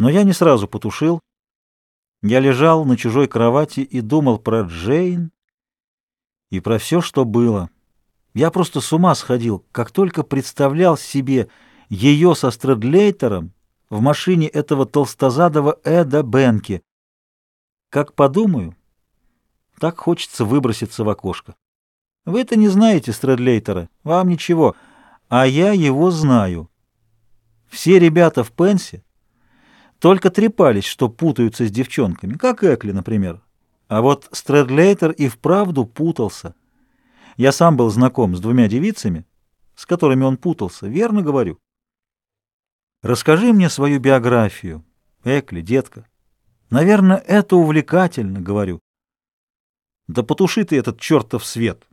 Но я не сразу потушил. Я лежал на чужой кровати и думал про Джейн и про все, что было. Я просто с ума сходил, как только представлял себе ее со Стрэдлейтером в машине этого толстозадого Эда Бенки. Как подумаю, так хочется выброситься в окошко. Вы-то не знаете Стрэдлейтера, вам ничего, а я его знаю. Все ребята в Пенсе только трепались, что путаются с девчонками, как Экли, например. А вот Стрэдлейтер и вправду путался. Я сам был знаком с двумя девицами, с которыми он путался, верно говорю? Расскажи мне свою биографию, Экли, детка. Наверное, это увлекательно, говорю. Да потуши ты этот чертов свет.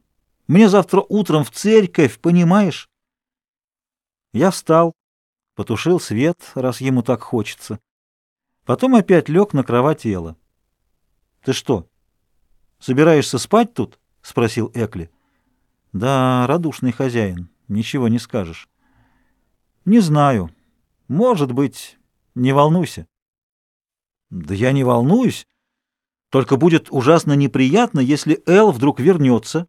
Мне завтра утром в церковь, понимаешь? Я встал, потушил свет, раз ему так хочется. Потом опять лег на кровать тела. Ты что, собираешься спать тут? — спросил Экли. — Да, радушный хозяин, ничего не скажешь. — Не знаю. Может быть, не волнуйся. — Да я не волнуюсь. Только будет ужасно неприятно, если Эл вдруг вернется,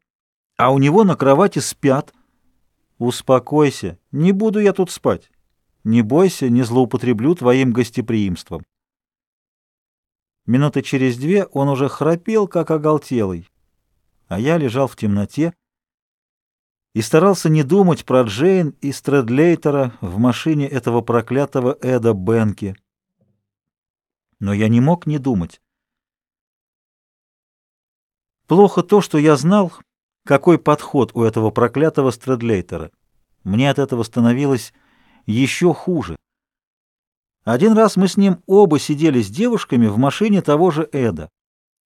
а у него на кровати спят. Успокойся, не буду я тут спать. Не бойся, не злоупотреблю твоим гостеприимством. Минуты через две он уже храпел, как оголтелый, а я лежал в темноте и старался не думать про Джейн и Стрэдлейтера в машине этого проклятого Эда Бенки. Но я не мог не думать. Плохо то, что я знал, какой подход у этого проклятого Стрэдлейтера. Мне от этого становилось еще хуже. Один раз мы с ним оба сидели с девушками в машине того же Эда.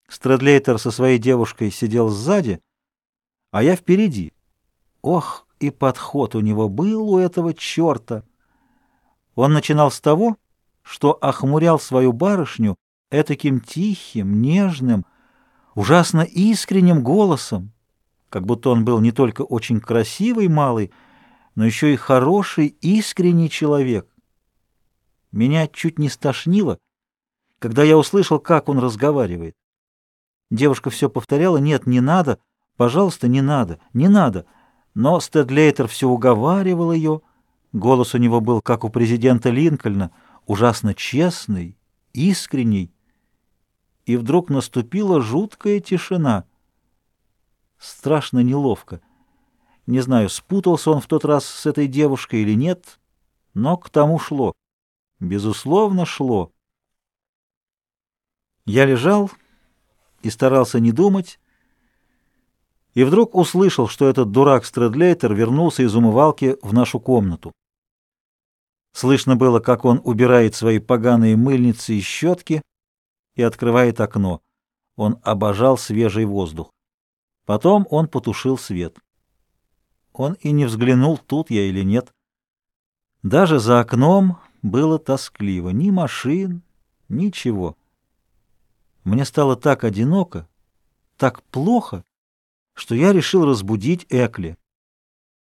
Стрэдлейтер со своей девушкой сидел сзади, а я впереди. Ох, и подход у него был у этого черта! Он начинал с того, что охмурял свою барышню этаким тихим, нежным, ужасно искренним голосом, как будто он был не только очень красивый малый, но еще и хороший, искренний человек. Меня чуть не стошнило, когда я услышал, как он разговаривает. Девушка все повторяла, нет, не надо, пожалуйста, не надо, не надо. Но Стэдлейтер все уговаривал ее. Голос у него был, как у президента Линкольна, ужасно честный, искренний. И вдруг наступила жуткая тишина. Страшно неловко. Не знаю, спутался он в тот раз с этой девушкой или нет, но к тому шло. Безусловно, шло. Я лежал и старался не думать, и вдруг услышал, что этот дурак Стрэдлейтер вернулся из умывалки в нашу комнату. Слышно было, как он убирает свои поганые мыльницы и щетки и открывает окно. Он обожал свежий воздух. Потом он потушил свет. Он и не взглянул, тут я или нет. Даже за окном было тоскливо. Ни машин, ничего. Мне стало так одиноко, так плохо, что я решил разбудить Экли.